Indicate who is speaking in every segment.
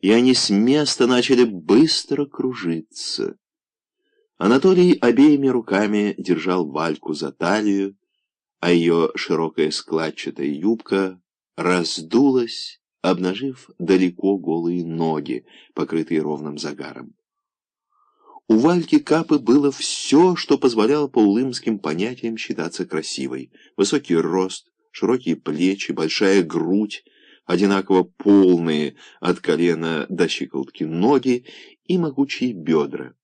Speaker 1: и они с места начали быстро кружиться. Анатолий обеими руками держал Вальку за талию, а ее широкая складчатая юбка раздулась, обнажив далеко голые ноги, покрытые ровным загаром. У Вальки Капы было все, что позволяло по улымским понятиям считаться красивой. Высокий рост, широкие плечи, большая грудь, одинаково полные от колена до щиколотки ноги и могучие бедра.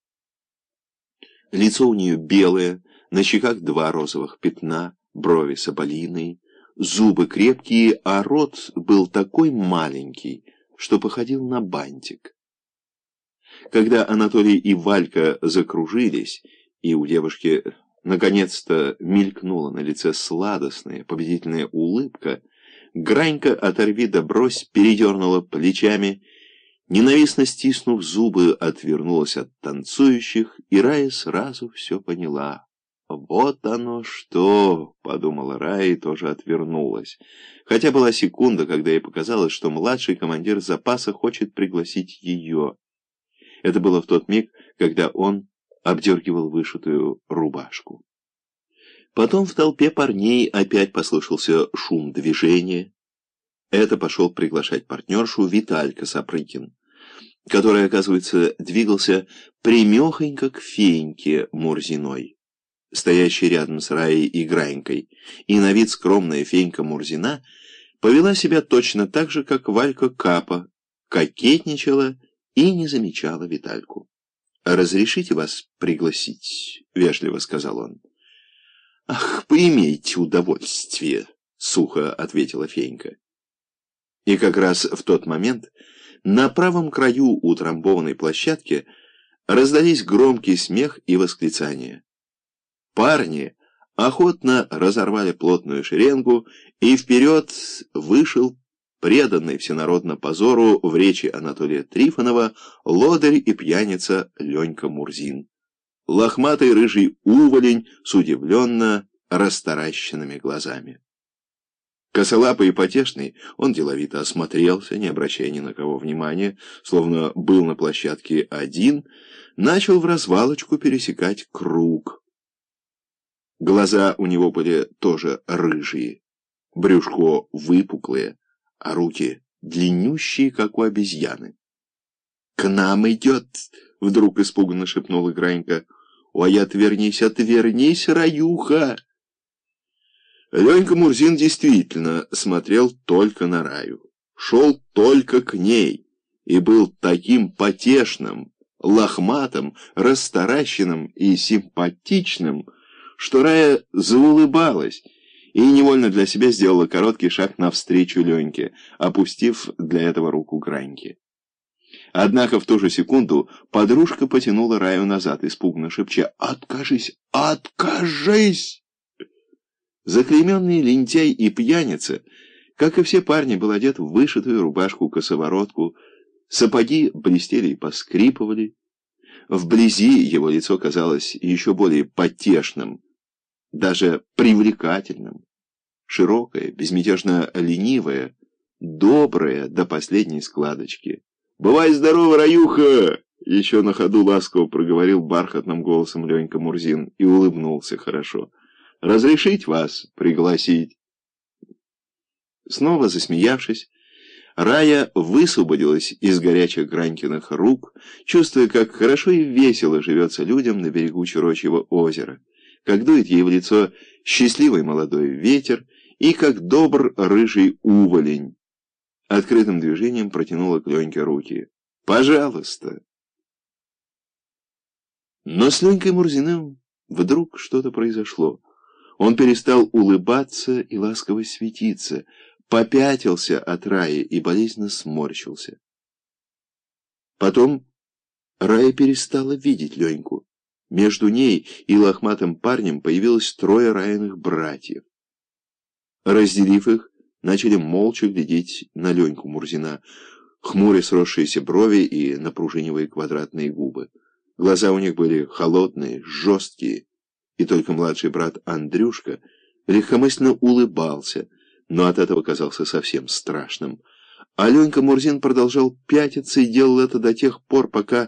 Speaker 1: Лицо у нее белое, на щеках два розовых пятна, брови соболиные, зубы крепкие, а рот был такой маленький, что походил на бантик. Когда Анатолий и Валька закружились, и у девушки наконец-то мелькнула на лице сладостная победительная улыбка, Гранька «оторви да брось» передернула плечами Ненавистно стиснув зубы, отвернулась от танцующих, и Рая сразу все поняла. «Вот оно что!» — подумала Рая и тоже отвернулась. Хотя была секунда, когда ей показалось, что младший командир запаса хочет пригласить ее. Это было в тот миг, когда он обдергивал вышитую рубашку. Потом в толпе парней опять послышался шум движения. Это пошел приглашать партнершу Виталька Сапрыкин, который, оказывается, двигался примехонько к Феньке Мурзиной, стоящей рядом с Раей и Гранькой, и на вид скромная Фенька Мурзина повела себя точно так же, как Валька Капа, кокетничала и не замечала Витальку. «Разрешите вас пригласить?» — вежливо сказал он. «Ах, поимейте удовольствие!» — сухо ответила Фенька. И как раз в тот момент на правом краю утрамбованной площадки раздались громкий смех и восклицания. Парни охотно разорвали плотную шеренгу, и вперед вышел преданный всенародно позору в речи Анатолия Трифонова лодырь и пьяница Ленька Мурзин. Лохматый рыжий уволень с удивленно растаращенными глазами. Косолапый и потешный, он деловито осмотрелся, не обращая ни на кого внимания, словно был на площадке один, начал в развалочку пересекать круг. Глаза у него были тоже рыжие, брюшко выпуклое, а руки длиннющие, как у обезьяны. «К нам идет!» — вдруг испуганно шепнула Гранька. «Ой, отвернись, отвернись, раюха!» Ленька Мурзин действительно смотрел только на Раю, шел только к ней и был таким потешным, лохматым, расстаращенным и симпатичным, что Рая заулыбалась и невольно для себя сделала короткий шаг навстречу Леньке, опустив для этого руку Граньки. Однако в ту же секунду подружка потянула Раю назад, испуганно шепча «Откажись! Откажись!» Заклейменный лентяй и пьяница, как и все парни, был одет в вышитую рубашку-косоворотку, сапоги блестели и поскрипывали. Вблизи его лицо казалось еще более потешным, даже привлекательным. Широкое, безмятежно ленивое, доброе до последней складочки. «Бывай здорова, Раюха!» Еще на ходу ласково проговорил бархатным голосом Ленька Мурзин и улыбнулся хорошо. Разрешить вас пригласить?» Снова засмеявшись, Рая высвободилась из горячих Гранькиных рук, чувствуя, как хорошо и весело живется людям на берегу Чурочьего озера, как дует ей в лицо счастливый молодой ветер и как добр рыжий уволень. Открытым движением протянула к Леньке руки. «Пожалуйста!» Но с Ленькой Мурзиным вдруг что-то произошло. Он перестал улыбаться и ласково светиться, попятился от Раи и болезненно сморщился. Потом Рая перестала видеть Леньку. Между ней и лохматым парнем появилось трое Райных братьев. Разделив их, начали молча глядеть на Леньку Мурзина, хмуря сросшиеся брови и напружинивая квадратные губы. Глаза у них были холодные, жесткие, и только младший брат Андрюшка легкомысленно улыбался, но от этого казался совсем страшным. Аленька Мурзин продолжал пятиться и делал это до тех пор, пока